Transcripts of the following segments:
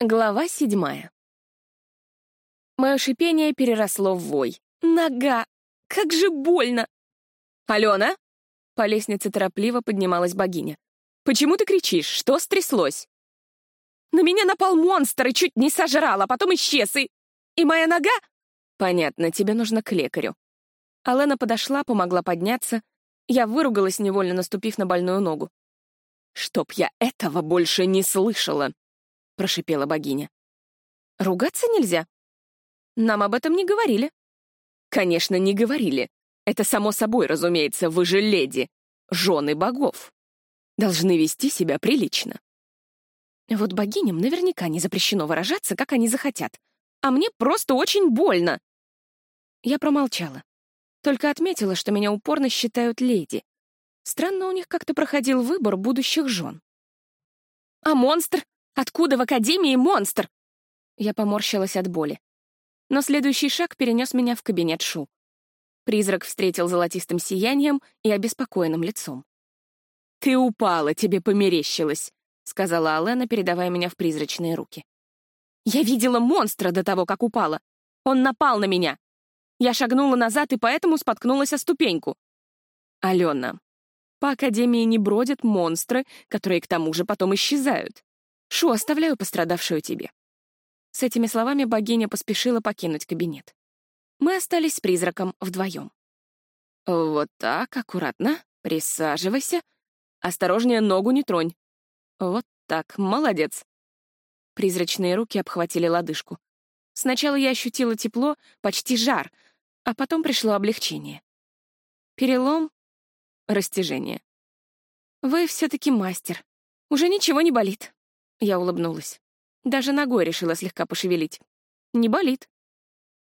Глава седьмая. Мое шипение переросло в вой. Нога! Как же больно! «Алена!» По лестнице торопливо поднималась богиня. «Почему ты кричишь? Что стряслось?» «На меня напал монстр и чуть не сожрал, а потом исчез, и... И моя нога...» «Понятно, тебе нужно к лекарю». Алена подошла, помогла подняться. Я выругалась, невольно наступив на больную ногу. «Чтоб я этого больше не слышала!» — прошипела богиня. «Ругаться нельзя? Нам об этом не говорили». «Конечно, не говорили. Это само собой, разумеется, вы же леди, жены богов. Должны вести себя прилично». Вот богиням наверняка не запрещено выражаться, как они захотят. А мне просто очень больно. Я промолчала. Только отметила, что меня упорно считают леди. Странно у них как-то проходил выбор будущих жен. «А монстр? Откуда в Академии монстр?» Я поморщилась от боли. Но следующий шаг перенес меня в кабинет Шу. Призрак встретил золотистым сиянием и обеспокоенным лицом. «Ты упала, тебе померещилось», — сказала Алена, передавая меня в призрачные руки. «Я видела монстра до того, как упала. Он напал на меня. Я шагнула назад и поэтому споткнулась о ступеньку. Алена, по Академии не бродят монстры, которые к тому же потом исчезают. Шу, оставляю пострадавшую тебе». С этими словами богиня поспешила покинуть кабинет. Мы остались с призраком вдвоем. «Вот так, аккуратно. Присаживайся. Осторожнее, ногу не тронь. Вот так, молодец». Призрачные руки обхватили лодыжку. Сначала я ощутила тепло, почти жар, а потом пришло облегчение. Перелом, растяжение. «Вы все-таки мастер. Уже ничего не болит», я улыбнулась. Даже ногой решила слегка пошевелить. Не болит.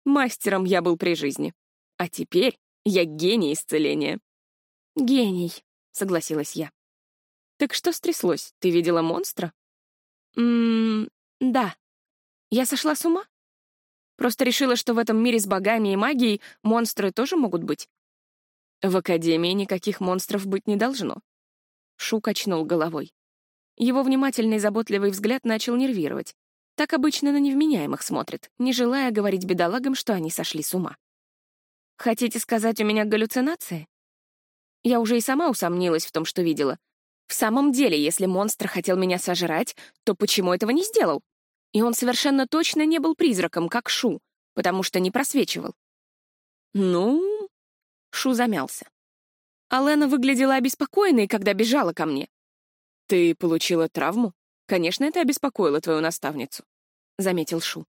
Мастером я был при жизни. А теперь я гений исцеления. Гений, согласилась я. Так что стряслось? Ты видела монстра? Ммм, да. Я сошла с ума? Просто решила, что в этом мире с богами и магией монстры тоже могут быть. В Академии никаких монстров быть не должно. Шу качнул головой. Его внимательный заботливый взгляд начал нервировать. Так обычно на невменяемых смотрят, не желая говорить бедолагам, что они сошли с ума. «Хотите сказать, у меня галлюцинации?» Я уже и сама усомнилась в том, что видела. В самом деле, если монстр хотел меня сожрать, то почему этого не сделал? И он совершенно точно не был призраком, как Шу, потому что не просвечивал. «Ну...» — Шу замялся. Алена выглядела обеспокоенной, когда бежала ко мне. «Ты получила травму? Конечно, это обеспокоило твою наставницу», — заметил Шу.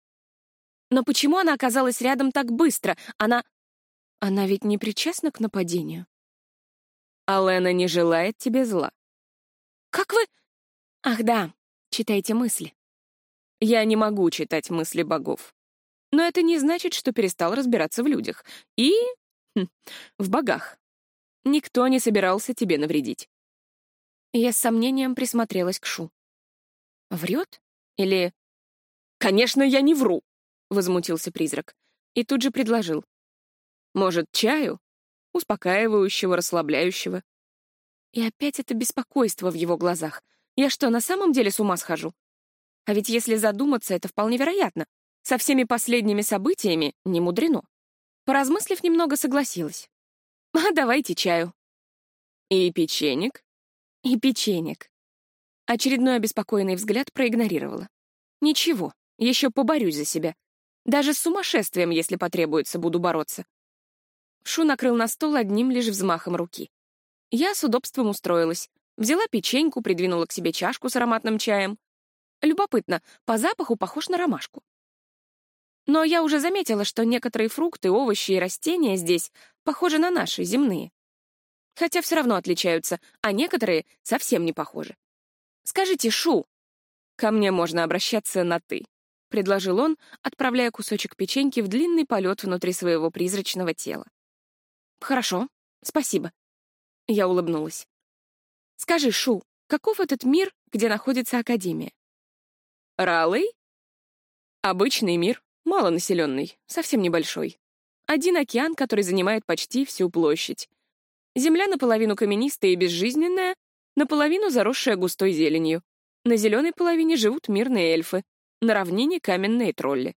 «Но почему она оказалась рядом так быстро? Она... Она ведь не причастна к нападению?» «Алена не желает тебе зла». «Как вы...» «Ах да, читайте мысли». «Я не могу читать мысли богов. Но это не значит, что перестал разбираться в людях. И... Хм, в богах. Никто не собирался тебе навредить. Я с сомнением присмотрелась к Шу. Врет? Или... «Конечно, я не вру!» — возмутился призрак. И тут же предложил. «Может, чаю? Успокаивающего, расслабляющего?» И опять это беспокойство в его глазах. Я что, на самом деле с ума схожу? А ведь если задуматься, это вполне вероятно. Со всеми последними событиями не мудрено. Поразмыслив немного, согласилась. «А давайте чаю». «И печенек?» И печенек. Очередной обеспокоенный взгляд проигнорировала. Ничего, еще поборюсь за себя. Даже с сумасшествием, если потребуется, буду бороться. Шу накрыл на стол одним лишь взмахом руки. Я с удобством устроилась. Взяла печеньку, придвинула к себе чашку с ароматным чаем. Любопытно, по запаху похож на ромашку. Но я уже заметила, что некоторые фрукты, овощи и растения здесь похожи на наши, земные хотя все равно отличаются, а некоторые совсем не похожи. «Скажите, Шу!» «Ко мне можно обращаться на «ты», — предложил он, отправляя кусочек печеньки в длинный полет внутри своего призрачного тела. «Хорошо, спасибо». Я улыбнулась. «Скажи, Шу, каков этот мир, где находится Академия?» «Раллей?» «Обычный мир, малонаселенный, совсем небольшой. Один океан, который занимает почти всю площадь. Земля наполовину каменистая и безжизненная, наполовину заросшая густой зеленью. На зеленой половине живут мирные эльфы. На равнине каменные тролли.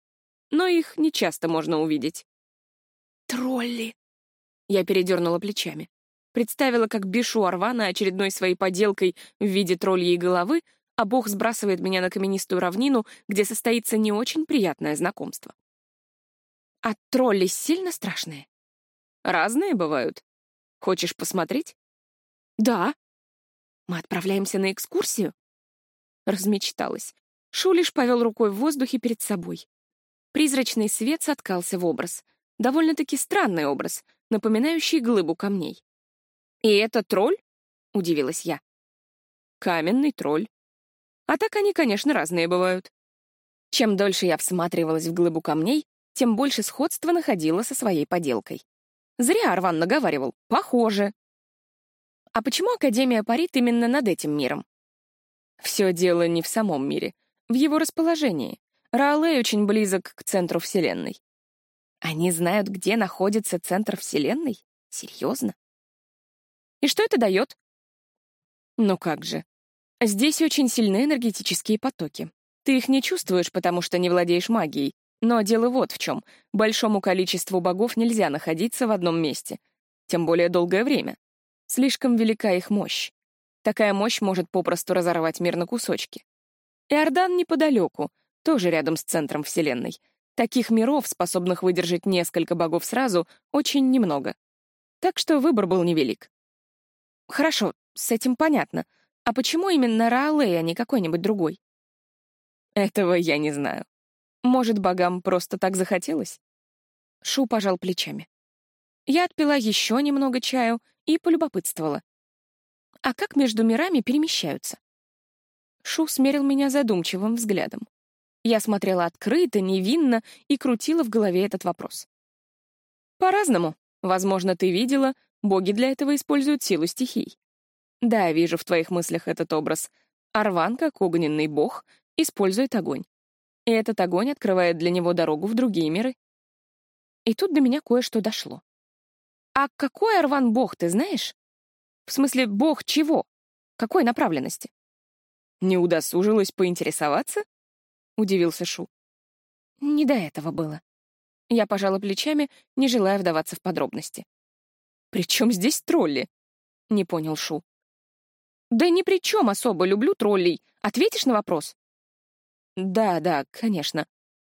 Но их нечасто можно увидеть. «Тролли!» Я передернула плечами. Представила, как бешу Арвана очередной своей поделкой в виде тролльей головы, а бог сбрасывает меня на каменистую равнину, где состоится не очень приятное знакомство. А тролли сильно страшные? Разные бывают. Хочешь посмотреть? Да. Мы отправляемся на экскурсию? Размечталась. Шулиш повел рукой в воздухе перед собой. Призрачный свет соткался в образ. Довольно-таки странный образ, напоминающий глыбу камней. «И это тролль?» — удивилась я. «Каменный тролль. А так они, конечно, разные бывают». Чем дольше я всматривалась в глыбу камней, тем больше сходства находила со своей поделкой. Зря Арван наговаривал. Похоже. А почему Академия парит именно над этим миром? Все дело не в самом мире, в его расположении. Раалей очень близок к центру Вселенной. Они знают, где находится центр Вселенной? Серьезно? И что это дает? Ну как же. Здесь очень сильны энергетические потоки. Ты их не чувствуешь, потому что не владеешь магией. Но дело вот в чем. Большому количеству богов нельзя находиться в одном месте. Тем более долгое время. Слишком велика их мощь. Такая мощь может попросту разорвать мир на кусочки. Иордан неподалеку, тоже рядом с центром Вселенной. Таких миров, способных выдержать несколько богов сразу, очень немного. Так что выбор был невелик. Хорошо, с этим понятно. А почему именно Раалей, а не какой-нибудь другой? Этого я не знаю. Может, богам просто так захотелось? Шу пожал плечами. Я отпила еще немного чаю и полюбопытствовала. А как между мирами перемещаются? Шу смерил меня задумчивым взглядом. Я смотрела открыто, невинно и крутила в голове этот вопрос. По-разному. Возможно, ты видела, Боги для этого используют силу стихий. Да, вижу в твоих мыслях этот образ. Арван, как огненный бог, использует огонь. И этот огонь открывает для него дорогу в другие миры. И тут до меня кое-что дошло. А какой Арван бог, ты знаешь? В смысле, бог чего? Какой направленности? Не удосужилась поинтересоваться? Удивился Шу. Не до этого было. Я пожала плечами, не желая вдаваться в подробности. «При чем здесь тролли?» — не понял Шу. «Да ни при чем особо люблю троллей. Ответишь на вопрос?» «Да, да, конечно.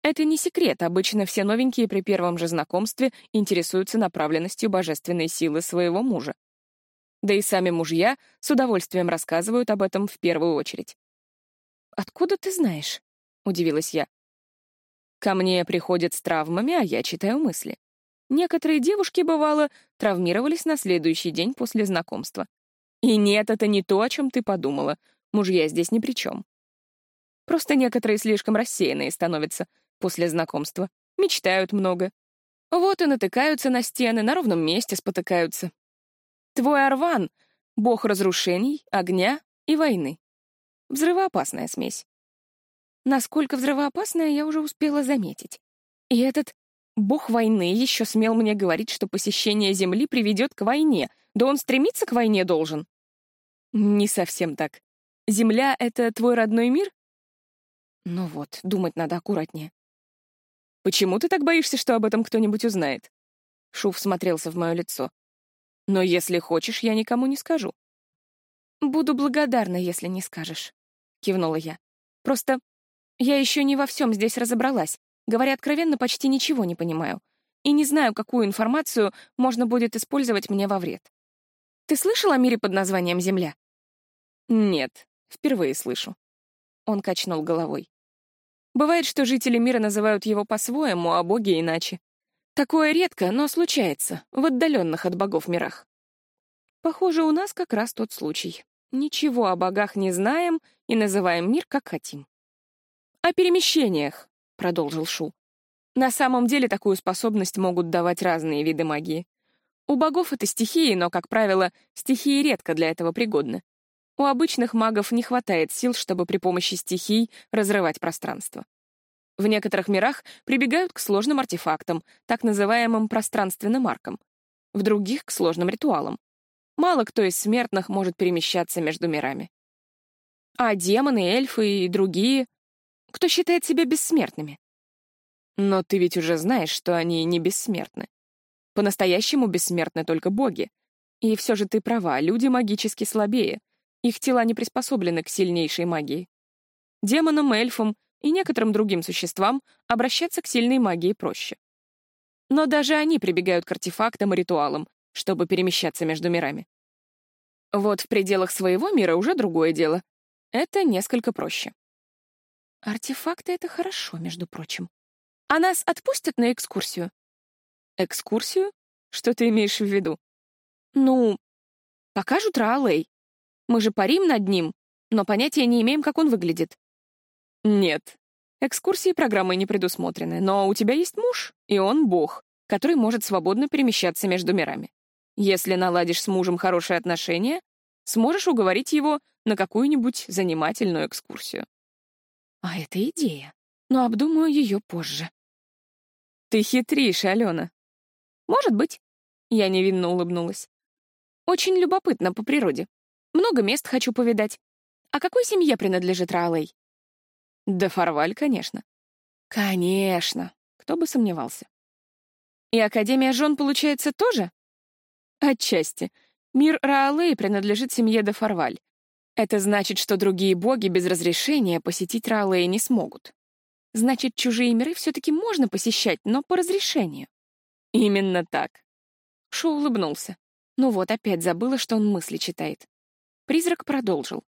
Это не секрет, обычно все новенькие при первом же знакомстве интересуются направленностью божественной силы своего мужа. Да и сами мужья с удовольствием рассказывают об этом в первую очередь. «Откуда ты знаешь?» — удивилась я. «Ко мне приходят с травмами, а я читаю мысли. Некоторые девушки, бывало, травмировались на следующий день после знакомства. И нет, это не то, о чем ты подумала. Мужья здесь ни при чем. Просто некоторые слишком рассеянные становятся после знакомства, мечтают много. Вот и натыкаются на стены, на ровном месте спотыкаются. Твой Арван — бог разрушений, огня и войны. Взрывоопасная смесь. Насколько взрывоопасная, я уже успела заметить. И этот Бог войны еще смел мне говорить, что посещение Земли приведет к войне. Да он стремиться к войне должен. Не совсем так. Земля — это твой родной мир? Ну вот, думать надо аккуратнее. Почему ты так боишься, что об этом кто-нибудь узнает? Шуф смотрелся в мое лицо. Но если хочешь, я никому не скажу. Буду благодарна, если не скажешь, кивнула я. Просто я еще не во всем здесь разобралась. Говоря откровенно, почти ничего не понимаю. И не знаю, какую информацию можно будет использовать мне во вред. Ты слышал о мире под названием Земля? Нет, впервые слышу. Он качнул головой. Бывает, что жители мира называют его по-своему, а боги иначе. Такое редко, но случается, в отдаленных от богов мирах. Похоже, у нас как раз тот случай. Ничего о богах не знаем и называем мир как хотим. О перемещениях, — продолжил Шу. «На самом деле такую способность могут давать разные виды магии. У богов это стихии, но, как правило, стихии редко для этого пригодны. У обычных магов не хватает сил, чтобы при помощи стихий разрывать пространство. В некоторых мирах прибегают к сложным артефактам, так называемым пространственным аркам. В других — к сложным ритуалам. Мало кто из смертных может перемещаться между мирами. А демоны, эльфы и другие кто считает себя бессмертными. Но ты ведь уже знаешь, что они не бессмертны. По-настоящему бессмертны только боги. И все же ты права, люди магически слабее. Их тела не приспособлены к сильнейшей магии. Демонам, эльфам и некоторым другим существам обращаться к сильной магии проще. Но даже они прибегают к артефактам и ритуалам, чтобы перемещаться между мирами. Вот в пределах своего мира уже другое дело. Это несколько проще. Артефакты — это хорошо, между прочим. А нас отпустят на экскурсию? Экскурсию? Что ты имеешь в виду? Ну, покажут Раалей. Мы же парим над ним, но понятия не имеем, как он выглядит. Нет. Экскурсии программы не предусмотрены, но у тебя есть муж, и он бог, который может свободно перемещаться между мирами. Если наладишь с мужем хорошие отношения, сможешь уговорить его на какую-нибудь занимательную экскурсию. А это идея, но обдумаю ее позже. Ты хитришь, Алена. Может быть. Я невинно улыбнулась. Очень любопытно по природе. Много мест хочу повидать. А какой семье принадлежит Раалей? Да Фарваль, конечно. Конечно. Кто бы сомневался. И Академия жен, получается, тоже? Отчасти. Мир Раалей принадлежит семье де Фарваль. Это значит, что другие боги без разрешения посетить Раалей не смогут. Значит, чужие миры все-таки можно посещать, но по разрешению. Именно так. Шо улыбнулся. Ну вот, опять забыла, что он мысли читает. Призрак продолжил.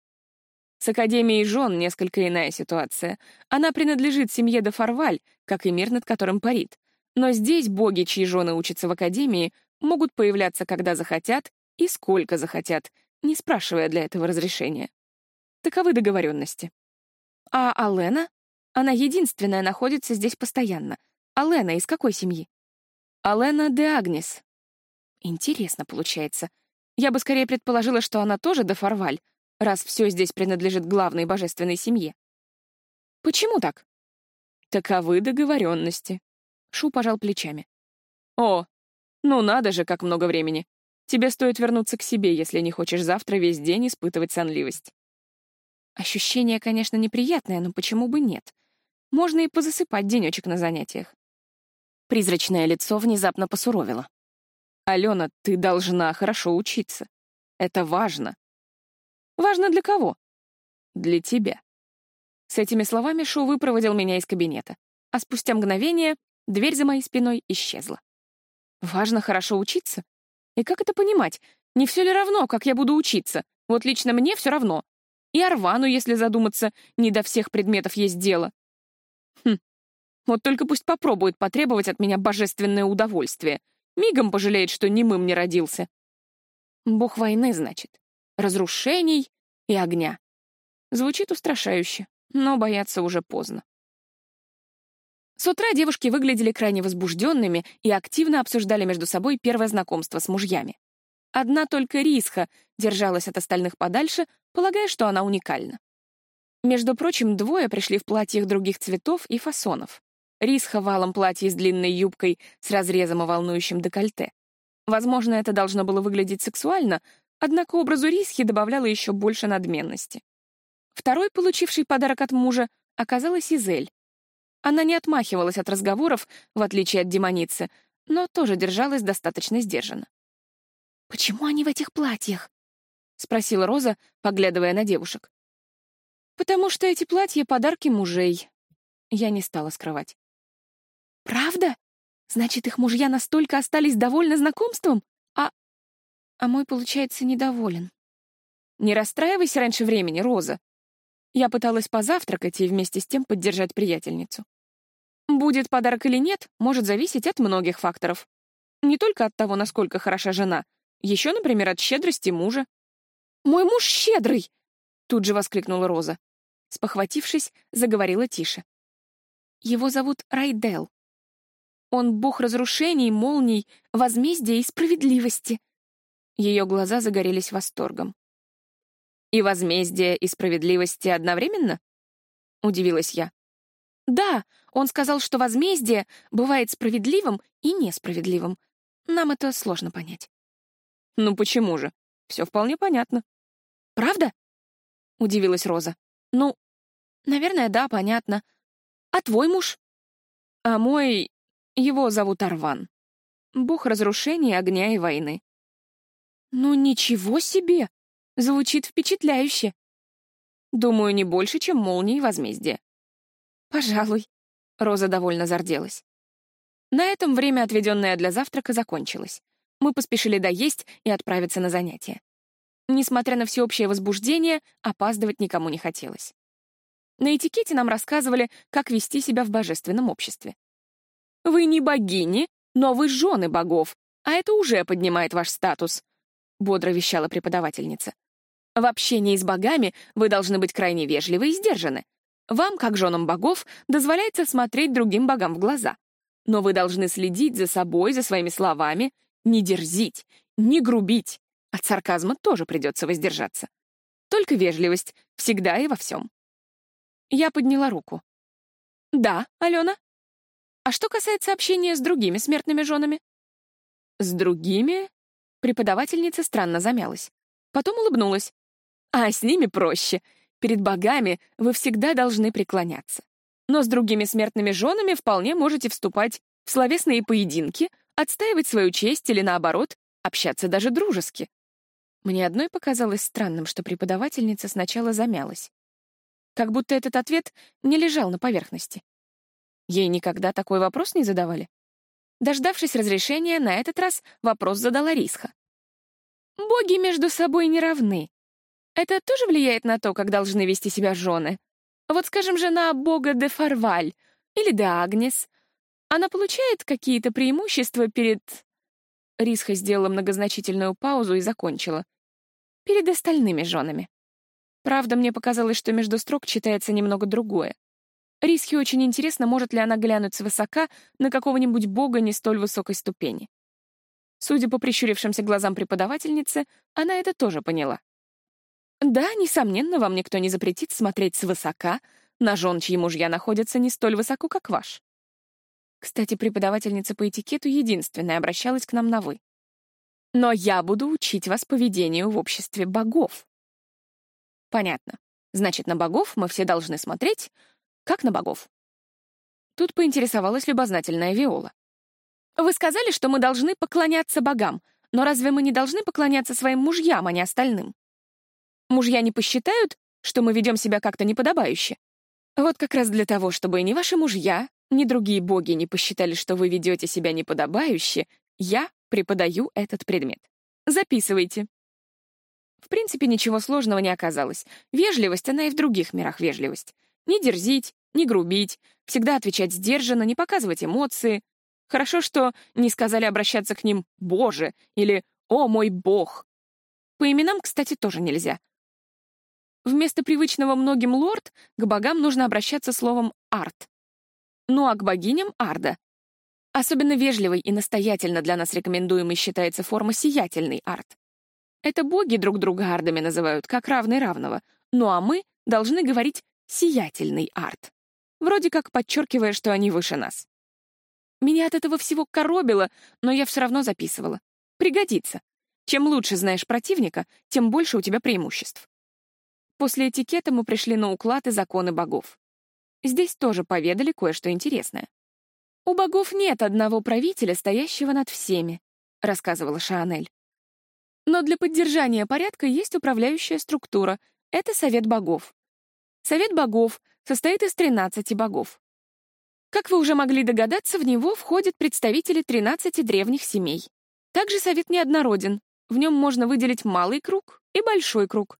С Академией жен несколько иная ситуация. Она принадлежит семье де Фарваль, как и мир, над которым парит. Но здесь боги, чьи жены учатся в Академии, могут появляться, когда захотят и сколько захотят, не спрашивая для этого разрешения. Таковы договоренности. А Алена? Она единственная находится здесь постоянно. Алена из какой семьи? Алена де Агнес. Интересно получается. Я бы скорее предположила, что она тоже де Фарваль, раз все здесь принадлежит главной божественной семье. Почему так? Таковы договоренности. Шу пожал плечами. О, ну надо же, как много времени. Тебе стоит вернуться к себе, если не хочешь завтра весь день испытывать сонливость. Ощущение, конечно, неприятное, но почему бы нет? Можно и позасыпать денечек на занятиях. Призрачное лицо внезапно посуровило. «Алена, ты должна хорошо учиться. Это важно». «Важно для кого?» «Для тебя». С этими словами Шу выпроводил меня из кабинета, а спустя мгновение дверь за моей спиной исчезла. Важно хорошо учиться? И как это понимать? Не все ли равно, как я буду учиться? Вот лично мне все равно. И Арвану, если задуматься, не до всех предметов есть дело. Хм. Вот только пусть попробует потребовать от меня божественное удовольствие. Мигом пожалеет, что немым не родился. Бог войны, значит. Разрушений и огня. Звучит устрашающе, но бояться уже поздно. С утра девушки выглядели крайне возбужденными и активно обсуждали между собой первое знакомство с мужьями. Одна только Рисха держалась от остальных подальше, полагая, что она уникальна. Между прочим, двое пришли в платьях других цветов и фасонов. Рисха в алом платье с длинной юбкой с разрезом и волнующим декольте. Возможно, это должно было выглядеть сексуально, однако образу Рисхи добавляло еще больше надменности. Второй, получивший подарок от мужа, оказалась Изель, она не отмахивалась от разговоров, в отличие от демоницы, но тоже держалась достаточно сдержанно. «Почему они в этих платьях?» — спросила Роза, поглядывая на девушек. «Потому что эти платья — подарки мужей». Я не стала скрывать. «Правда? Значит, их мужья настолько остались довольны знакомством? А... а мой, получается, недоволен». «Не расстраивайся раньше времени, Роза». Я пыталась позавтракать и вместе с тем поддержать приятельницу. Будет подарок или нет, может зависеть от многих факторов. Не только от того, насколько хороша жена, еще, например, от щедрости мужа. «Мой муж щедрый!» — тут же воскликнула Роза. Спохватившись, заговорила тише. «Его зовут Райдел. Он бог разрушений, молний, возмездия и справедливости». Ее глаза загорелись восторгом. «И возмездие, и справедливости одновременно?» — удивилась я. Да, он сказал, что возмездие бывает справедливым и несправедливым. Нам это сложно понять. Ну почему же? Все вполне понятно. Правда? Удивилась Роза. Ну, наверное, да, понятно. А твой муж? А мой... Его зовут Арван. Бог разрушения, огня и войны. Ну ничего себе! Звучит впечатляюще. Думаю, не больше, чем молнии возмездия. Пожалуй. Роза довольно зарделась. На этом время, отведенное для завтрака, закончилось. Мы поспешили доесть и отправиться на занятия. Несмотря на всеобщее возбуждение, опаздывать никому не хотелось. На этикете нам рассказывали, как вести себя в божественном обществе. Вы не богини, но вы жены богов, а это уже поднимает ваш статус, — бодро вещала преподавательница. В общении с богами вы должны быть крайне вежливы и сдержаны. Вам, как женам богов, дозволяется смотреть другим богам в глаза. Но вы должны следить за собой, за своими словами, не дерзить, не грубить. От сарказма тоже придется воздержаться. Только вежливость, всегда и во всем. Я подняла руку. «Да, Алена?» А что касается общения с другими смертными женами? С другими? Преподавательница странно замялась. Потом улыбнулась. А с ними проще. Перед богами вы всегда должны преклоняться. Но с другими смертными женами вполне можете вступать в словесные поединки, отстаивать свою честь или, наоборот, общаться даже дружески. Мне одной показалось странным, что преподавательница сначала замялась. Как будто этот ответ не лежал на поверхности. Ей никогда такой вопрос не задавали. Дождавшись разрешения, на этот раз вопрос задала Рисха. «Боги между собой не равны. Это тоже влияет на то, как должны вести себя жены? Вот, скажем, жена бога де Фарваль или де Агнес. Она получает какие-то преимущества перед...» Рисха сделала многозначительную паузу и закончила. «Перед остальными женами». Правда, мне показалось, что между строк читается немного другое. Рисхе очень интересно, может ли она глянуть свысока на какого-нибудь бога не столь высокой ступени. Судя по прищурившимся глазам преподавательницы, она это тоже поняла. Да, несомненно, вам никто не запретит смотреть свысока на жен, чьи мужья находятся не столь высоко, как ваш. Кстати, преподавательница по этикету единственная обращалась к нам на «вы». Но я буду учить вас поведению в обществе богов. Понятно. Значит, на богов мы все должны смотреть, как на богов. Тут поинтересовалась любознательная Виола. «Вы сказали, что мы должны поклоняться богам, но разве мы не должны поклоняться своим мужьям, а не остальным? Мужья не посчитают, что мы ведем себя как-то неподобающе? Вот как раз для того, чтобы ни ваши мужья, ни другие боги не посчитали, что вы ведете себя неподобающе, я преподаю этот предмет. Записывайте». В принципе, ничего сложного не оказалось. Вежливость, она и в других мирах вежливость. Не дерзить, не грубить, всегда отвечать сдержанно, не показывать эмоции. Хорошо, что не сказали обращаться к ним «Боже» или «О, мой Бог». По именам, кстати, тоже нельзя. Вместо привычного многим «лорд» к богам нужно обращаться словом «арт». Ну а к богиням — «арда». Особенно вежливой и настоятельно для нас рекомендуемой считается форма «сиятельный арт». Это боги друг друга ардами называют, как равный равного, ну а мы должны говорить сиятельный арт, вроде как подчеркивая, что они выше нас. Меня от этого всего коробило, но я все равно записывала. Пригодится. Чем лучше знаешь противника, тем больше у тебя преимуществ. После этикета мы пришли на уклад и законы богов. Здесь тоже поведали кое-что интересное. «У богов нет одного правителя, стоящего над всеми», — рассказывала Шаанель. «Но для поддержания порядка есть управляющая структура — это Совет богов. Совет богов состоит из 13 богов. Как вы уже могли догадаться, в него входят представители 13 древних семей. Также совет неоднороден. В нем можно выделить малый круг и большой круг.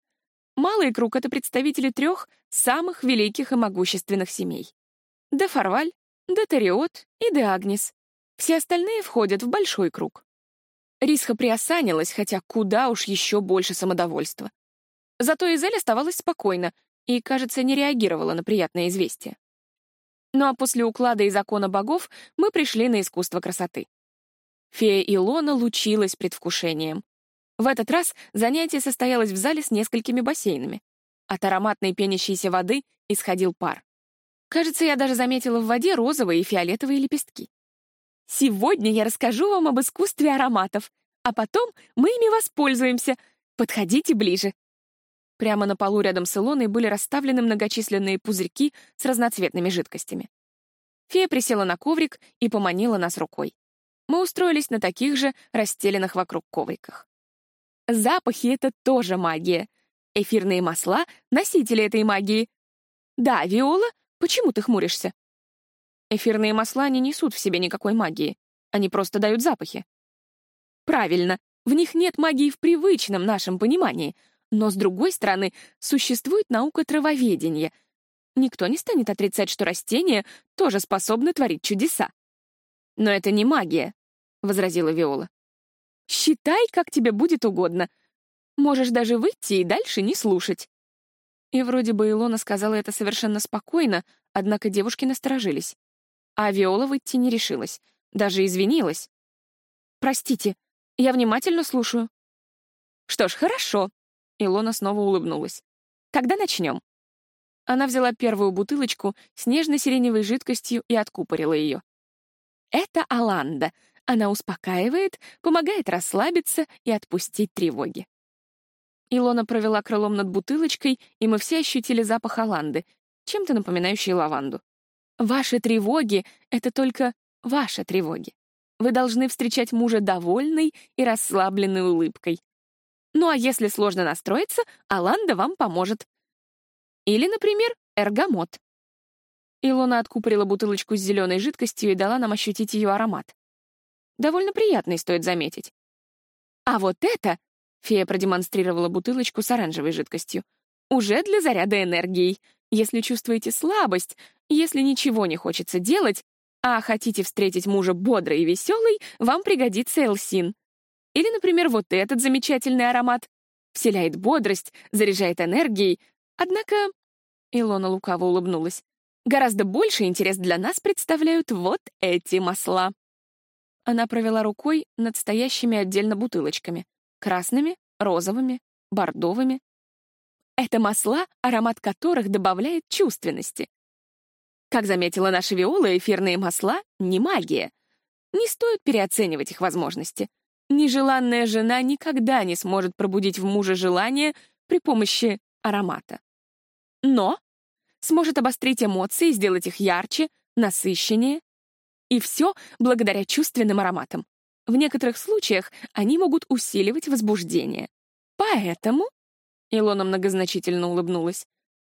Малый круг — это представители трех самых великих и могущественных семей. Де Фарваль, Де Териот и Де Агнес. Все остальные входят в большой круг. Рисха приосанилась, хотя куда уж еще больше самодовольства. Зато Изель оставалась спокойна, и, кажется, не реагировала на приятное известие. Ну а после уклада и закона богов мы пришли на искусство красоты. Фея Илона лучилась предвкушением. В этот раз занятие состоялось в зале с несколькими бассейнами. От ароматной пенящейся воды исходил пар. Кажется, я даже заметила в воде розовые и фиолетовые лепестки. Сегодня я расскажу вам об искусстве ароматов, а потом мы ими воспользуемся. Подходите ближе. Прямо на полу рядом с Илоной были расставлены многочисленные пузырьки с разноцветными жидкостями. Фея присела на коврик и поманила нас рукой. Мы устроились на таких же расстеленных вокруг ковриках. Запахи — это тоже магия. Эфирные масла — носители этой магии. Да, Виола, почему ты хмуришься? Эфирные масла не несут в себе никакой магии. Они просто дают запахи. Правильно, в них нет магии в привычном нашем понимании. Но, с другой стороны, существует наука травоведения. Никто не станет отрицать, что растения тоже способны творить чудеса. «Но это не магия», — возразила Виола. «Считай, как тебе будет угодно. Можешь даже выйти и дальше не слушать». И вроде бы Илона сказала это совершенно спокойно, однако девушки насторожились. А Виола выйти не решилась, даже извинилась. «Простите, я внимательно слушаю». «Что ж, хорошо», — Илона снова улыбнулась. «Тогда начнем». Она взяла первую бутылочку с нежно-сиреневой жидкостью и откупорила ее. «Это Аланда. Она успокаивает, помогает расслабиться и отпустить тревоги». Илона провела крылом над бутылочкой, и мы все ощутили запах Аланды, чем-то напоминающий лаванду. Ваши тревоги — это только ваши тревоги. Вы должны встречать мужа довольной и расслабленной улыбкой. Ну а если сложно настроиться, Аланда вам поможет. Или, например, эргамот. Илона откупорила бутылочку с зеленой жидкостью и дала нам ощутить ее аромат. Довольно приятный, стоит заметить. А вот это, фея продемонстрировала бутылочку с оранжевой жидкостью, уже для заряда энергией. Если чувствуете слабость, если ничего не хочется делать, а хотите встретить мужа бодрый и веселый, вам пригодится элсин. Или, например, вот этот замечательный аромат. Вселяет бодрость, заряжает энергией. Однако, Илона лукаво улыбнулась, гораздо больше интерес для нас представляют вот эти масла. Она провела рукой над стоящими отдельно бутылочками. Красными, розовыми, бордовыми. Это масла, аромат которых добавляет чувственности. Как заметила наша Виола, эфирные масла — не магия. Не стоит переоценивать их возможности. Нежеланная жена никогда не сможет пробудить в муже желание при помощи аромата. Но сможет обострить эмоции, сделать их ярче, насыщеннее. И все благодаря чувственным ароматам. В некоторых случаях они могут усиливать возбуждение. Поэтому, Илона многозначительно улыбнулась,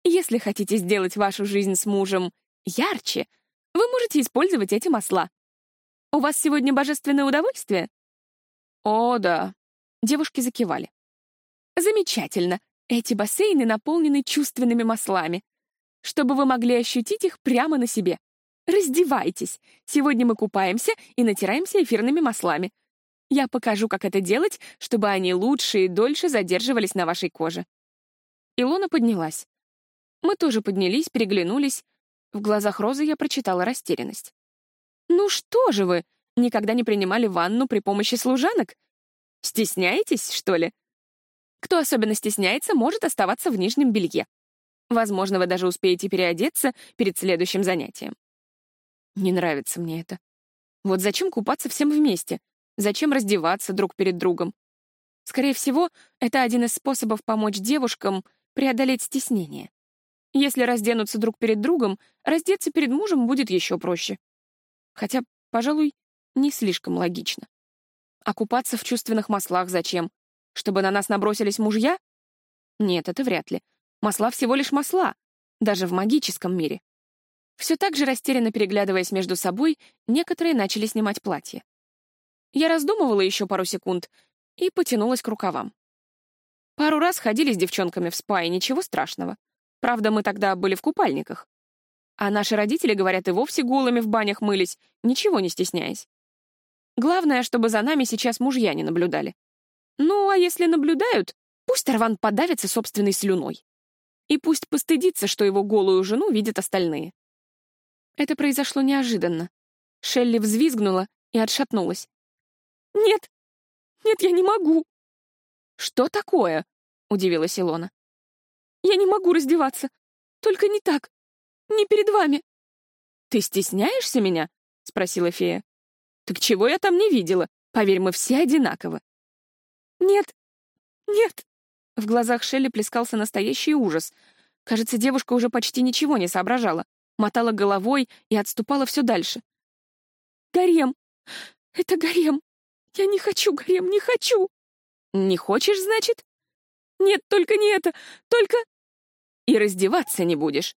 если хотите сделать вашу жизнь с мужем ярче, вы можете использовать эти масла. У вас сегодня божественное удовольствие? О, да. Девушки закивали. Замечательно. Эти бассейны наполнены чувственными маслами, чтобы вы могли ощутить их прямо на себе. Раздевайтесь. Сегодня мы купаемся и натираемся эфирными маслами. Я покажу, как это делать, чтобы они лучше и дольше задерживались на вашей коже. Илона поднялась. Мы тоже поднялись, переглянулись, в глазах Розы я прочитала растерянность. «Ну что же вы, никогда не принимали ванну при помощи служанок? Стесняетесь, что ли? Кто особенно стесняется, может оставаться в нижнем белье. Возможно, вы даже успеете переодеться перед следующим занятием. Не нравится мне это. Вот зачем купаться всем вместе? Зачем раздеваться друг перед другом? Скорее всего, это один из способов помочь девушкам преодолеть стеснение. Если разденутся друг перед другом, раздеться перед мужем будет еще проще. Хотя, пожалуй, не слишком логично. А купаться в чувственных маслах зачем? Чтобы на нас набросились мужья? Нет, это вряд ли. Масла всего лишь масла, даже в магическом мире. Все так же растерянно переглядываясь между собой, некоторые начали снимать платье. Я раздумывала еще пару секунд и потянулась к рукавам. Пару раз ходили с девчонками в спа, и ничего страшного. Правда, мы тогда были в купальниках. А наши родители, говорят, и вовсе голыми в банях мылись, ничего не стесняясь. Главное, чтобы за нами сейчас мужья не наблюдали. Ну, а если наблюдают, пусть Тарван подавится собственной слюной. И пусть постыдится, что его голую жену видят остальные. Это произошло неожиданно. Шелли взвизгнула и отшатнулась. «Нет! Нет, я не могу!» «Что такое?» — удивилась Илона. Я не могу раздеваться. Только не так. Не перед вами. Ты стесняешься меня? Спросила фея. Так чего я там не видела? Поверь, мы все одинаковы. Нет, нет. В глазах Шелли плескался настоящий ужас. Кажется, девушка уже почти ничего не соображала. мотала головой и отступала все дальше. «Гарем! Это гарем! Я не хочу гарем, не хочу!» «Не хочешь, значит?» «Нет, только не это! Только...» «И раздеваться не будешь?»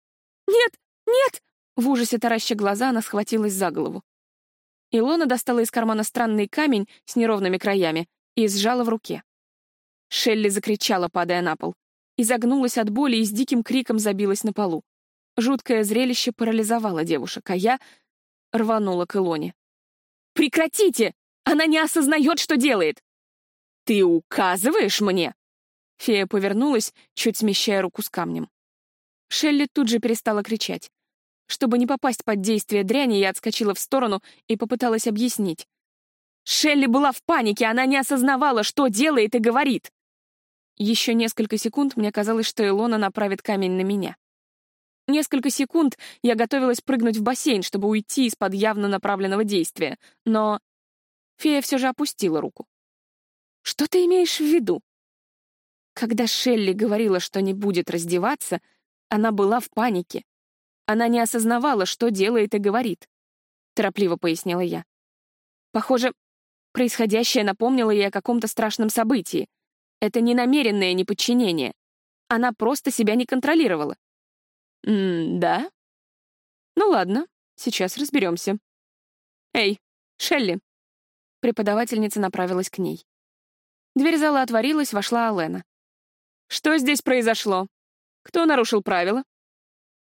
«Нет! Нет!» В ужасе тараща глаза она схватилась за голову. Илона достала из кармана странный камень с неровными краями и сжала в руке. Шелли закричала, падая на пол. Изогнулась от боли и с диким криком забилась на полу. Жуткое зрелище парализовало девушек, а я рванула к Илоне. «Прекратите! Она не осознает, что делает!» «Ты указываешь мне?» Фея повернулась, чуть смещая руку с камнем. Шелли тут же перестала кричать. Чтобы не попасть под действие дряни, я отскочила в сторону и попыталась объяснить. Шелли была в панике, она не осознавала, что делает и говорит. Еще несколько секунд мне казалось, что Илона направит камень на меня. Несколько секунд я готовилась прыгнуть в бассейн, чтобы уйти из-под явно направленного действия, но фея все же опустила руку. «Что ты имеешь в виду?» Когда Шелли говорила, что не будет раздеваться, она была в панике. Она не осознавала, что делает и говорит. Торопливо пояснила я. Похоже, происходящее напомнило ей о каком-то страшном событии. Это не намеренное неподчинение. Она просто себя не контролировала. «М-да?» «Ну ладно, сейчас разберемся». «Эй, Шелли!» Преподавательница направилась к ней. Дверь зала отворилась, вошла Алена. «Что здесь произошло? Кто нарушил правила?» —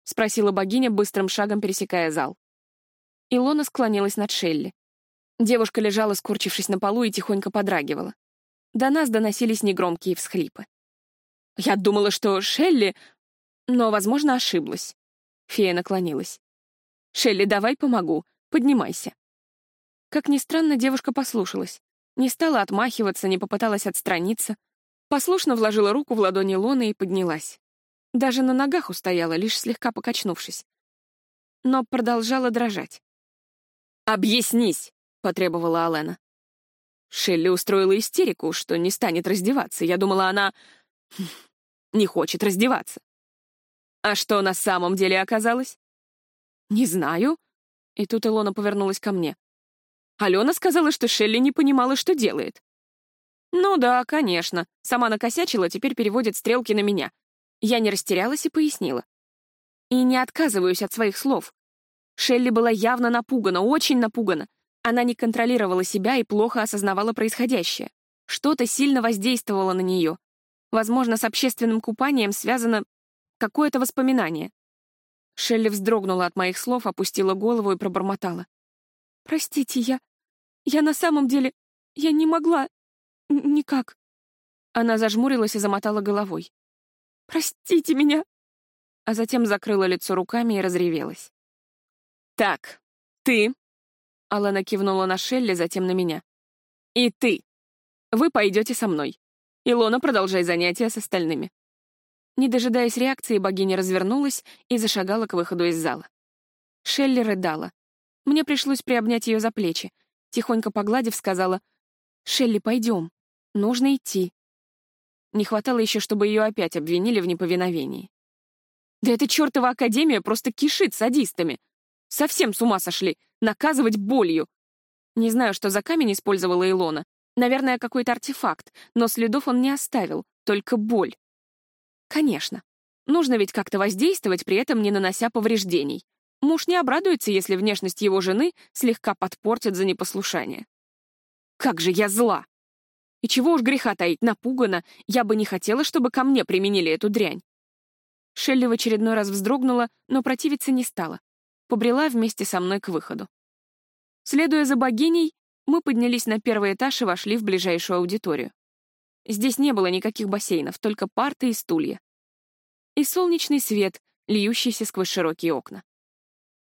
спросила богиня, быстрым шагом пересекая зал. Илона склонилась над Шелли. Девушка лежала, скорчившись на полу, и тихонько подрагивала. До нас доносились негромкие всхлипы. «Я думала, что Шелли...» Но, возможно, ошиблась. Фея наклонилась. «Шелли, давай помогу. Поднимайся». Как ни странно, девушка послушалась. Не стала отмахиваться, не попыталась отстраниться. Послушно вложила руку в ладони Лоны и поднялась. Даже на ногах устояла, лишь слегка покачнувшись. Но продолжала дрожать. «Объяснись!» — потребовала Алена. Шелли устроила истерику, что не станет раздеваться. Я думала, она не хочет раздеваться. А что на самом деле оказалось? Не знаю. И тут Илона повернулась ко мне. Алена сказала, что Шелли не понимала, что делает. Ну да, конечно. Сама накосячила, теперь переводит стрелки на меня. Я не растерялась и пояснила. И не отказываюсь от своих слов. Шелли была явно напугана, очень напугана. Она не контролировала себя и плохо осознавала происходящее. Что-то сильно воздействовало на нее. Возможно, с общественным купанием связано какое-то воспоминание. Шелли вздрогнула от моих слов, опустила голову и пробормотала. «Простите, я... Я на самом деле... Я не могла... Никак...» Она зажмурилась и замотала головой. Простите меня!» А затем закрыла лицо руками и разревелась. «Так, ты...» Алана кивнула на Шелли, затем на меня. «И ты. Вы пойдете со мной. Илона, продолжай занятия с остальными». Не дожидаясь реакции, богиня развернулась и зашагала к выходу из зала. Шелли рыдала. Мне пришлось приобнять ее за плечи. Тихонько погладив, сказала, «Шелли, пойдем. Нужно идти. Не хватало еще, чтобы ее опять обвинили в неповиновении. Да эта чертова академия просто кишит садистами. Совсем с ума сошли. Наказывать болью. Не знаю, что за камень использовала Илона. Наверное, какой-то артефакт, но следов он не оставил, только боль. Конечно. Нужно ведь как-то воздействовать, при этом не нанося повреждений. Муж не обрадуется, если внешность его жены слегка подпортит за непослушание. Как же я зла! И чего уж греха таить, напугана, я бы не хотела, чтобы ко мне применили эту дрянь. Шелли в очередной раз вздрогнула, но противиться не стала. Побрела вместе со мной к выходу. Следуя за богиней, мы поднялись на первый этаж и вошли в ближайшую аудиторию. Здесь не было никаких бассейнов, только парты и стулья. И солнечный свет, льющийся сквозь широкие окна.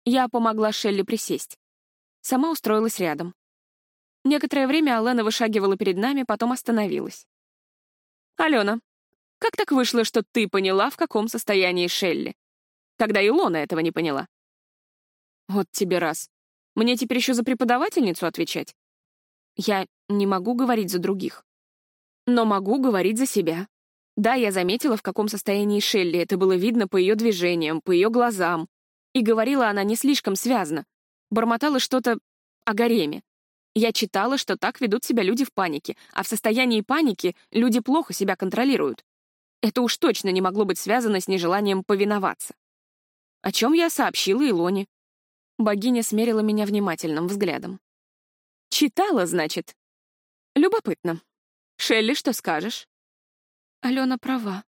Я помогла Шелли присесть. Сама устроилась рядом. Некоторое время Алена вышагивала перед нами, потом остановилась. «Алена, как так вышло, что ты поняла, в каком состоянии Шелли? Когда Илона этого не поняла?» «Вот тебе раз. Мне теперь еще за преподавательницу отвечать?» «Я не могу говорить за других. Но могу говорить за себя. Да, я заметила, в каком состоянии Шелли, это было видно по ее движениям, по ее глазам. И говорила она не слишком связно. Бормотала что-то о гареме. Я читала, что так ведут себя люди в панике, а в состоянии паники люди плохо себя контролируют. Это уж точно не могло быть связано с нежеланием повиноваться. О чем я сообщила Илоне. Богиня смерила меня внимательным взглядом. «Читала, значит?» «Любопытно. Шелли, что скажешь?» Алена права.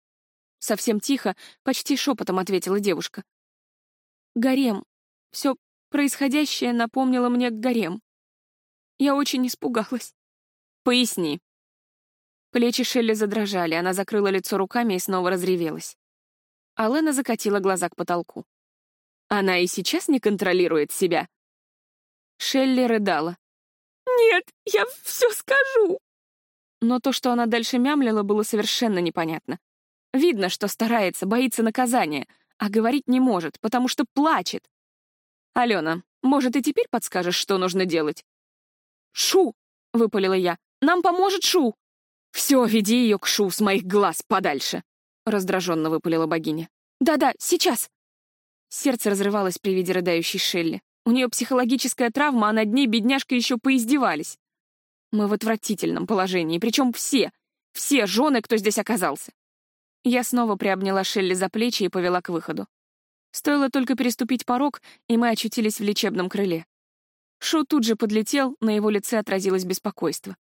Совсем тихо, почти шепотом ответила девушка. Гарем. Все происходящее напомнило мне гарем. Я очень испугалась. Поясни. Плечи Шелли задрожали, она закрыла лицо руками и снова разревелась. Алена закатила глаза к потолку. Она и сейчас не контролирует себя. Шелли рыдала. «Нет, я все скажу!» Но то, что она дальше мямлила, было совершенно непонятно. Видно, что старается, боится наказания, а говорить не может, потому что плачет. «Алена, может, и теперь подскажешь, что нужно делать?» «Шу!» — выпалила я. «Нам поможет Шу!» «Все, веди ее к Шу с моих глаз подальше!» — раздраженно выпалила богиня. «Да-да, сейчас!» Сердце разрывалось при виде рыдающей Шелли. У нее психологическая травма, а над ней бедняжка еще поиздевались. Мы в отвратительном положении, причем все, все жены, кто здесь оказался. Я снова приобняла Шелли за плечи и повела к выходу. Стоило только переступить порог, и мы очутились в лечебном крыле. Шу тут же подлетел, на его лице отразилось беспокойство.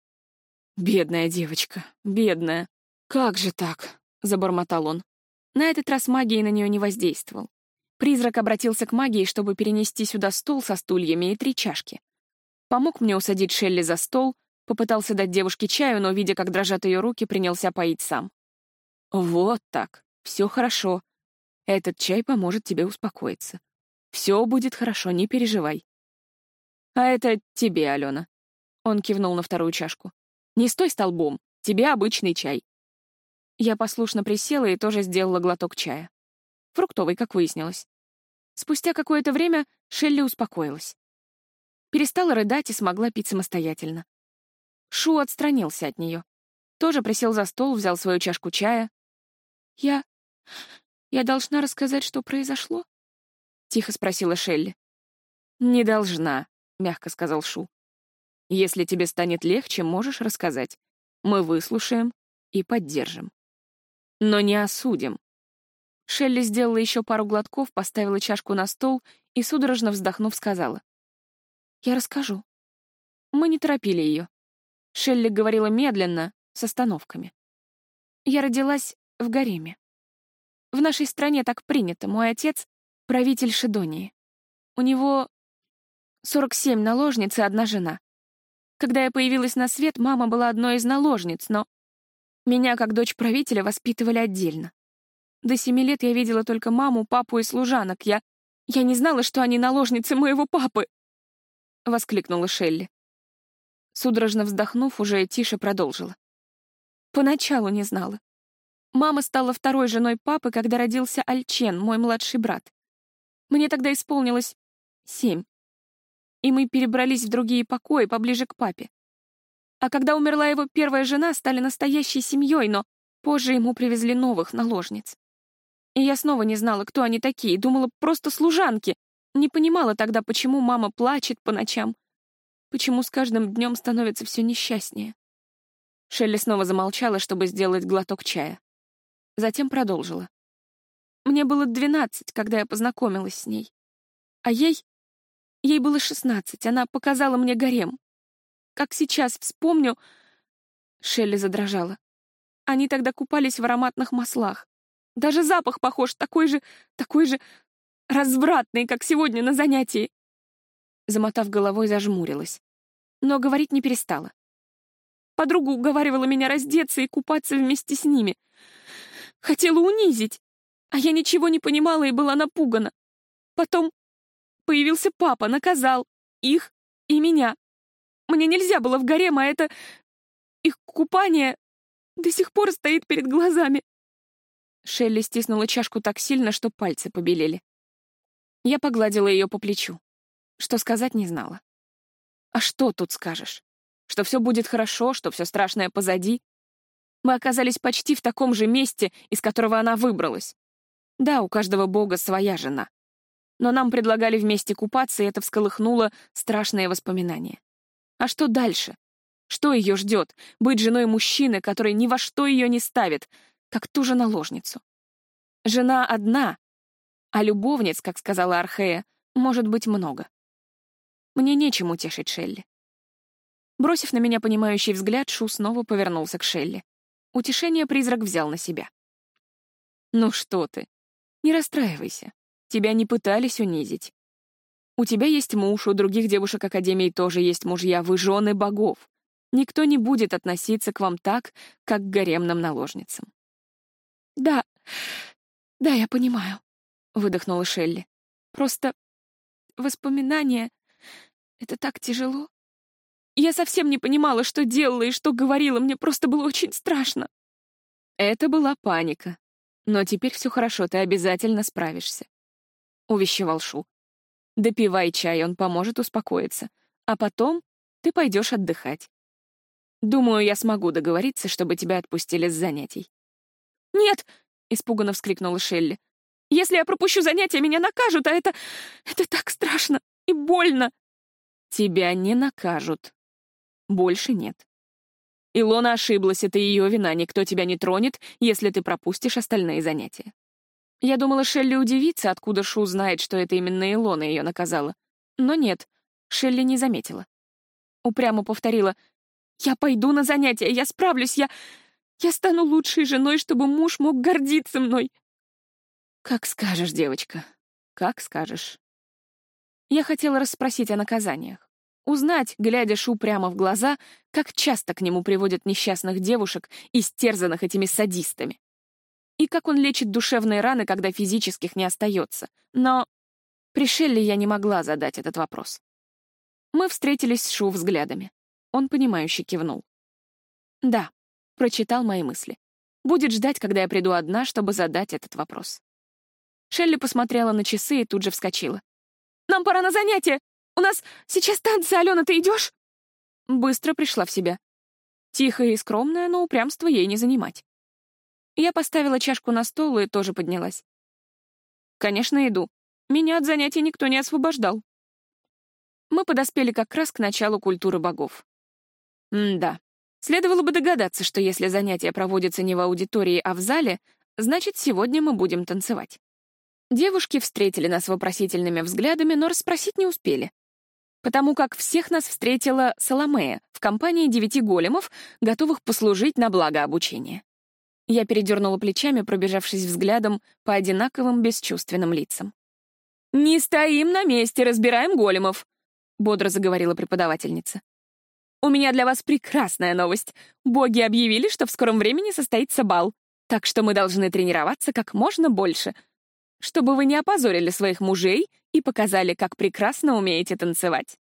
«Бедная девочка, бедная. Как же так?» — забормотал он. На этот раз магия на нее не воздействовал. Призрак обратился к магии, чтобы перенести сюда стол со стульями и три чашки. Помог мне усадить Шелли за стол, Попытался дать девушке чаю, но, видя, как дрожат ее руки, принялся поить сам. «Вот так. Все хорошо. Этот чай поможет тебе успокоиться. Все будет хорошо, не переживай». «А это тебе, Алена». Он кивнул на вторую чашку. «Не стой столбом. Тебе обычный чай». Я послушно присела и тоже сделала глоток чая. Фруктовый, как выяснилось. Спустя какое-то время Шелли успокоилась. Перестала рыдать и смогла пить самостоятельно. Шу отстранился от нее. Тоже присел за стол, взял свою чашку чая. «Я... я должна рассказать, что произошло?» — тихо спросила Шелли. «Не должна», — мягко сказал Шу. «Если тебе станет легче, можешь рассказать. Мы выслушаем и поддержим. Но не осудим». Шелли сделала еще пару глотков, поставила чашку на стол и, судорожно вздохнув, сказала. «Я расскажу». Мы не торопили ее. Шелли говорила медленно, с остановками. Я родилась в гареме. В нашей стране так принято. Мой отец — правитель Шидонии. У него 47 наложниц и одна жена. Когда я появилась на свет, мама была одной из наложниц, но меня, как дочь правителя, воспитывали отдельно. До семи лет я видела только маму, папу и служанок. Я... я не знала, что они наложницы моего папы!» — воскликнула Шелли. Судорожно вздохнув, уже тише продолжила. Поначалу не знала. Мама стала второй женой папы, когда родился Альчен, мой младший брат. Мне тогда исполнилось семь. И мы перебрались в другие покои, поближе к папе. А когда умерла его первая жена, стали настоящей семьей, но позже ему привезли новых наложниц. И я снова не знала, кто они такие, думала, просто служанки. Не понимала тогда, почему мама плачет по ночам, Почему с каждым днем становится все несчастнее? Шелли снова замолчала, чтобы сделать глоток чая. Затем продолжила. Мне было двенадцать, когда я познакомилась с ней. А ей... Ей было шестнадцать, она показала мне гарем. Как сейчас вспомню... Шелли задрожала. Они тогда купались в ароматных маслах. Даже запах похож, такой же... такой же... развратный, как сегодня на занятии замотав головой, зажмурилась. Но говорить не перестала. Подруга уговаривала меня раздеться и купаться вместе с ними. Хотела унизить, а я ничего не понимала и была напугана. Потом появился папа, наказал их и меня. Мне нельзя было в гарем, а это... Их купание до сих пор стоит перед глазами. Шелли стиснула чашку так сильно, что пальцы побелели. Я погладила ее по плечу. Что сказать не знала. А что тут скажешь? Что все будет хорошо, что все страшное позади? Мы оказались почти в таком же месте, из которого она выбралась. Да, у каждого бога своя жена. Но нам предлагали вместе купаться, и это всколыхнуло страшные воспоминания. А что дальше? Что ее ждет? Быть женой мужчины, который ни во что ее не ставит, как ту же наложницу. Жена одна, а любовниц, как сказала Архея, может быть много. Мне нечем утешить Шелли. Бросив на меня понимающий взгляд, Шу снова повернулся к Шелли. Утешение призрак взял на себя. «Ну что ты? Не расстраивайся. Тебя не пытались унизить. У тебя есть муж, у других девушек Академии тоже есть мужья, вы жены богов. Никто не будет относиться к вам так, как к гаремным наложницам». «Да, да, я понимаю», — выдохнула Шелли. «Просто воспоминания — это так тяжело. Я совсем не понимала, что делала и что говорила, мне просто было очень страшно. Это была паника. Но теперь все хорошо, ты обязательно справишься. Увещевал Шу. Допивай чай, он поможет успокоиться. А потом ты пойдешь отдыхать. Думаю, я смогу договориться, чтобы тебя отпустили с занятий. «Нет!» — испуганно вскрикнула Шелли. «Если я пропущу занятия, меня накажут, а это... это так страшно и больно!» «Тебя не накажут», больше нет. Илона ошиблась, это ее вина, никто тебя не тронет, если ты пропустишь остальные занятия. Я думала, Шелли удивится, откуда Шу знает, что это именно Илона ее наказала. Но нет, Шелли не заметила. Упрямо повторила, «Я пойду на занятия, я справлюсь, я... я стану лучшей женой, чтобы муж мог гордиться мной». «Как скажешь, девочка, как скажешь». Я хотела расспросить о наказаниях. Узнать, глядя Шу прямо в глаза, как часто к нему приводят несчастных девушек, истерзанных этими садистами. И как он лечит душевные раны, когда физических не остается. Но при Шелли я не могла задать этот вопрос. Мы встретились с Шу взглядами. Он, понимающе кивнул. Да, прочитал мои мысли. Будет ждать, когда я приду одна, чтобы задать этот вопрос. Шелли посмотрела на часы и тут же вскочила. «Нам пора на занятие! У нас сейчас танцы, Алена, ты идешь?» Быстро пришла в себя. Тихая и скромная, но упрямство ей не занимать. Я поставила чашку на стол и тоже поднялась. «Конечно, иду. Меня от занятий никто не освобождал». Мы подоспели как раз к началу культуры богов. М-да. Следовало бы догадаться, что если занятия проводятся не в аудитории, а в зале, значит, сегодня мы будем танцевать. Девушки встретили нас вопросительными взглядами, но расспросить не успели потому как всех нас встретила Соломея в компании девяти големов, готовых послужить на благо обучения. Я передернула плечами, пробежавшись взглядом по одинаковым бесчувственным лицам. «Не стоим на месте, разбираем големов», — бодро заговорила преподавательница. «У меня для вас прекрасная новость. Боги объявили, что в скором времени состоится бал, так что мы должны тренироваться как можно больше, чтобы вы не опозорили своих мужей и показали, как прекрасно умеете танцевать.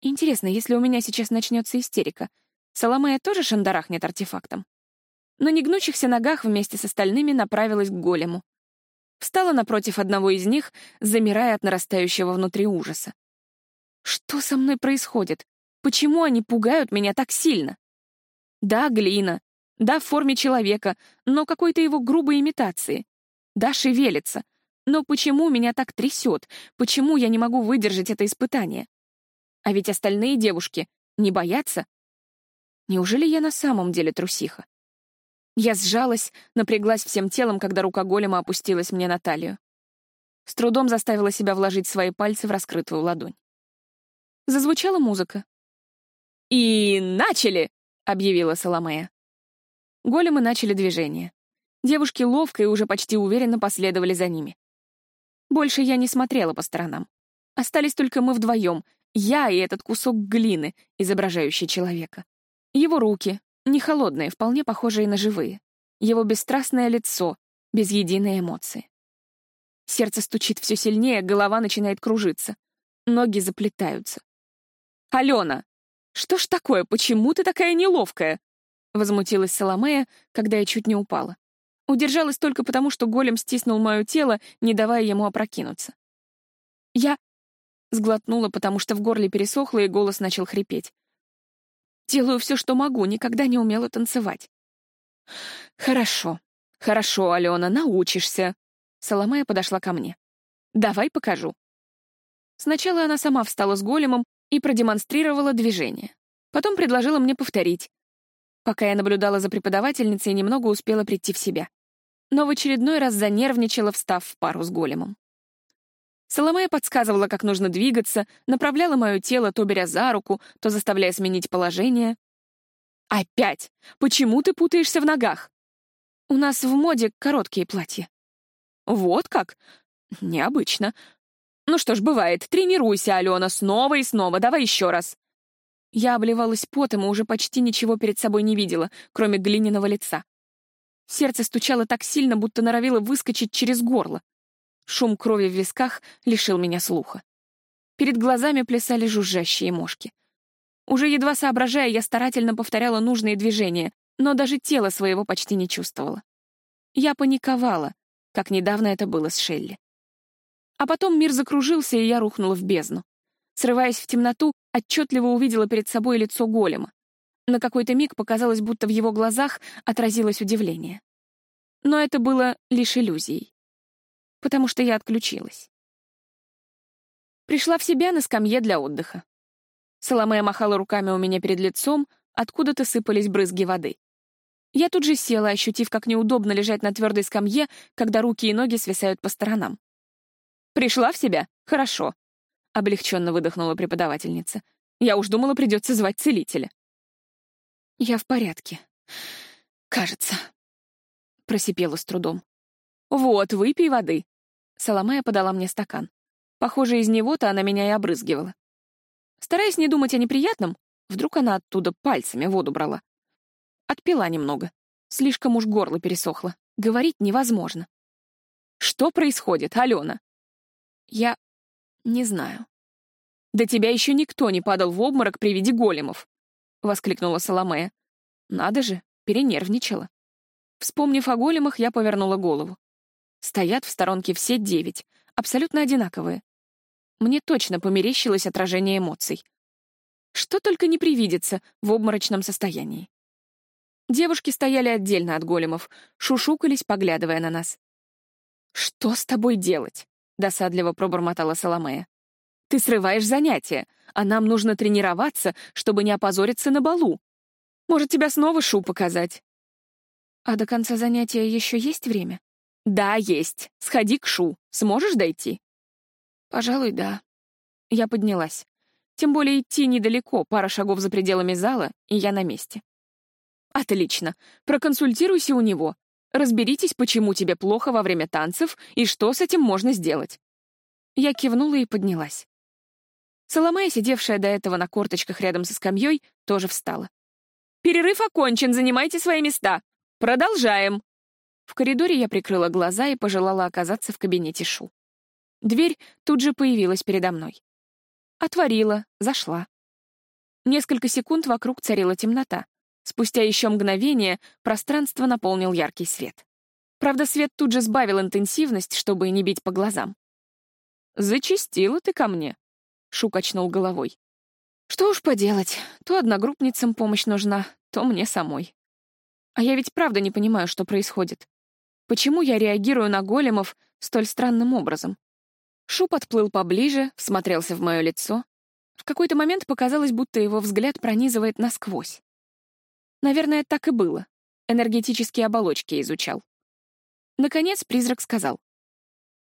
Интересно, если у меня сейчас начнется истерика, Соломея тоже шандарахнет артефактом? На негнущихся ногах вместе с остальными направилась к голему. Встала напротив одного из них, замирая от нарастающего внутри ужаса. Что со мной происходит? Почему они пугают меня так сильно? Да, глина. Да, в форме человека, но какой-то его грубой имитации. Да, шевелится — но почему меня так трясет? Почему я не могу выдержать это испытание? А ведь остальные девушки не боятся. Неужели я на самом деле трусиха? Я сжалась, напряглась всем телом, когда рука голема опустилась мне на талию. С трудом заставила себя вложить свои пальцы в раскрытую ладонь. Зазвучала музыка. «И начали!» — объявила Соломея. Големы начали движение. Девушки ловко и уже почти уверенно последовали за ними. Больше я не смотрела по сторонам. Остались только мы вдвоем, я и этот кусок глины, изображающий человека. Его руки, не холодные, вполне похожие на живые. Его бесстрастное лицо, без единой эмоции. Сердце стучит все сильнее, голова начинает кружиться. Ноги заплетаются. «Алена! Что ж такое? Почему ты такая неловкая?» Возмутилась Соломея, когда я чуть не упала. Удержалась только потому, что голем стиснул мое тело, не давая ему опрокинуться. Я сглотнула, потому что в горле пересохло, и голос начал хрипеть. Делаю все, что могу, никогда не умела танцевать. Хорошо, хорошо, Алена, научишься. Соломея подошла ко мне. Давай покажу. Сначала она сама встала с големом и продемонстрировала движение. Потом предложила мне повторить. Пока я наблюдала за преподавательницей, немного успела прийти в себя. Но в очередной раз занервничала, встав в пару с големом. Соломея подсказывала, как нужно двигаться, направляла мое тело, то беря за руку, то заставляя сменить положение. «Опять! Почему ты путаешься в ногах?» «У нас в моде короткие платья». «Вот как? Необычно. Ну что ж, бывает. Тренируйся, Алена, снова и снова. Давай еще раз». Я обливалась потом и уже почти ничего перед собой не видела, кроме глиняного лица. Сердце стучало так сильно, будто норовило выскочить через горло. Шум крови в висках лишил меня слуха. Перед глазами плясали жужжащие мошки. Уже едва соображая, я старательно повторяла нужные движения, но даже тело своего почти не чувствовала. Я паниковала, как недавно это было с Шелли. А потом мир закружился, и я рухнула в бездну. Срываясь в темноту, отчетливо увидела перед собой лицо голема. На какой-то миг показалось, будто в его глазах отразилось удивление. Но это было лишь иллюзией потому что я отключилась. Пришла в себя на скамье для отдыха. Соломея махала руками у меня перед лицом, откуда-то сыпались брызги воды. Я тут же села, ощутив, как неудобно лежать на твердой скамье, когда руки и ноги свисают по сторонам. «Пришла в себя? Хорошо», — облегченно выдохнула преподавательница. «Я уж думала, придется звать целителя». «Я в порядке. Кажется», — просипела с трудом. «Вот, выпей воды». Соломея подала мне стакан. Похоже, из него-то она меня и обрызгивала. Стараясь не думать о неприятном, вдруг она оттуда пальцами воду брала. Отпила немного. Слишком уж горло пересохло. Говорить невозможно. «Что происходит, Алена?» «Я... не знаю». «Да тебя еще никто не падал в обморок при виде големов!» — воскликнула Соломея. «Надо же, перенервничала». Вспомнив о големах, я повернула голову. Стоят в сторонке все девять, абсолютно одинаковые. Мне точно померещилось отражение эмоций. Что только не привидится в обморочном состоянии. Девушки стояли отдельно от големов, шушукались, поглядывая на нас. «Что с тобой делать?» — досадливо пробормотала Соломея. «Ты срываешь занятия, а нам нужно тренироваться, чтобы не опозориться на балу. Может, тебя снова Шу показать?» «А до конца занятия еще есть время?» «Да, есть. Сходи к Шу. Сможешь дойти?» «Пожалуй, да». Я поднялась. Тем более идти недалеко, пара шагов за пределами зала, и я на месте. «Отлично. Проконсультируйся у него. Разберитесь, почему тебе плохо во время танцев и что с этим можно сделать». Я кивнула и поднялась. Соломея, сидевшая до этого на корточках рядом со скамьей, тоже встала. «Перерыв окончен, занимайте свои места. Продолжаем!» В коридоре я прикрыла глаза и пожелала оказаться в кабинете Шу. Дверь тут же появилась передо мной. Отворила, зашла. Несколько секунд вокруг царила темнота. Спустя еще мгновение пространство наполнил яркий свет. Правда, свет тут же сбавил интенсивность, чтобы не бить по глазам. «Зачистила ты ко мне», — Шу качнул головой. «Что уж поделать, то одногруппницам помощь нужна, то мне самой. А я ведь правда не понимаю, что происходит. Почему я реагирую на големов столь странным образом? Шу подплыл поближе, всмотрелся в мое лицо. В какой-то момент показалось, будто его взгляд пронизывает насквозь. Наверное, так и было. Энергетические оболочки изучал. Наконец призрак сказал.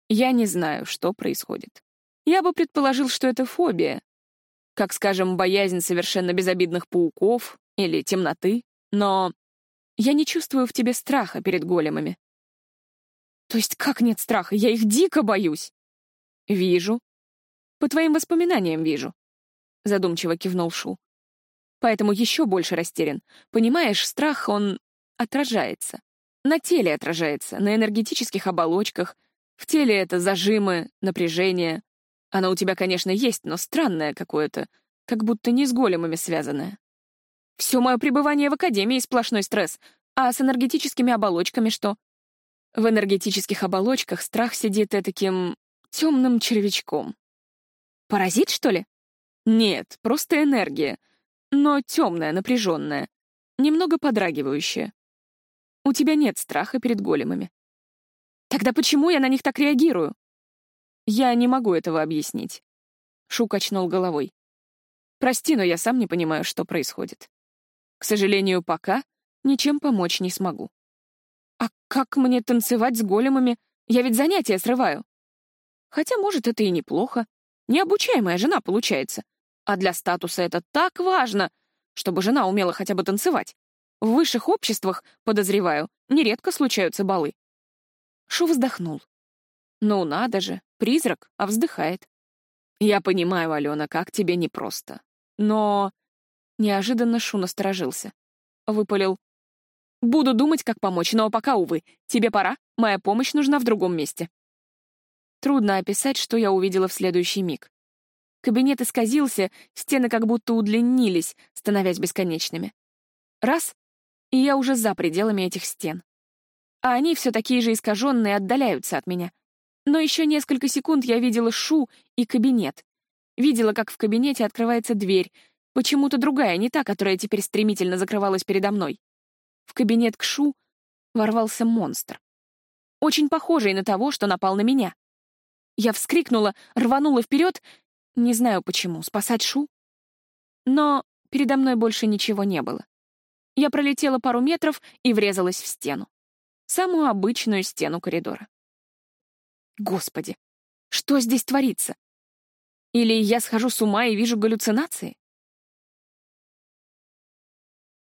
«Я не знаю, что происходит. Я бы предположил, что это фобия. Как, скажем, боязнь совершенно безобидных пауков или темноты. Но я не чувствую в тебе страха перед големами. То есть как нет страха? Я их дико боюсь. Вижу. По твоим воспоминаниям вижу. Задумчиво кивнул Шу. Поэтому еще больше растерян. Понимаешь, страх, он отражается. На теле отражается, на энергетических оболочках. В теле это зажимы, напряжение. Оно у тебя, конечно, есть, но странное какое-то, как будто не с големами связанное. Все мое пребывание в Академии — сплошной стресс. А с энергетическими оболочками что? В энергетических оболочках страх сидит таким темным червячком. Паразит, что ли? Нет, просто энергия. Но темная, напряженная. Немного подрагивающая. У тебя нет страха перед големами. Тогда почему я на них так реагирую? Я не могу этого объяснить. Шу качнул головой. Прости, но я сам не понимаю, что происходит. К сожалению, пока ничем помочь не смогу. А как мне танцевать с големами? Я ведь занятия срываю. Хотя, может, это и неплохо. Необучаемая жена получается. А для статуса это так важно, чтобы жена умела хотя бы танцевать. В высших обществах, подозреваю, нередко случаются балы. Шу вздохнул. Ну надо же, призрак, а вздыхает. Я понимаю, Алена, как тебе непросто. Но... Неожиданно Шу насторожился. Выпалил. Буду думать, как помочь, но пока, увы. Тебе пора, моя помощь нужна в другом месте. Трудно описать, что я увидела в следующий миг. Кабинет исказился, стены как будто удлинились, становясь бесконечными. Раз — и я уже за пределами этих стен. А они все такие же искаженные отдаляются от меня. Но еще несколько секунд я видела Шу и кабинет. Видела, как в кабинете открывается дверь, почему-то другая, не та, которая теперь стремительно закрывалась передо мной. В кабинет к Шу ворвался монстр. Очень похожий на того, что напал на меня. Я вскрикнула, рванула вперед, не знаю почему, спасать Шу. Но передо мной больше ничего не было. Я пролетела пару метров и врезалась в стену. Самую обычную стену коридора. Господи, что здесь творится? Или я схожу с ума и вижу галлюцинации?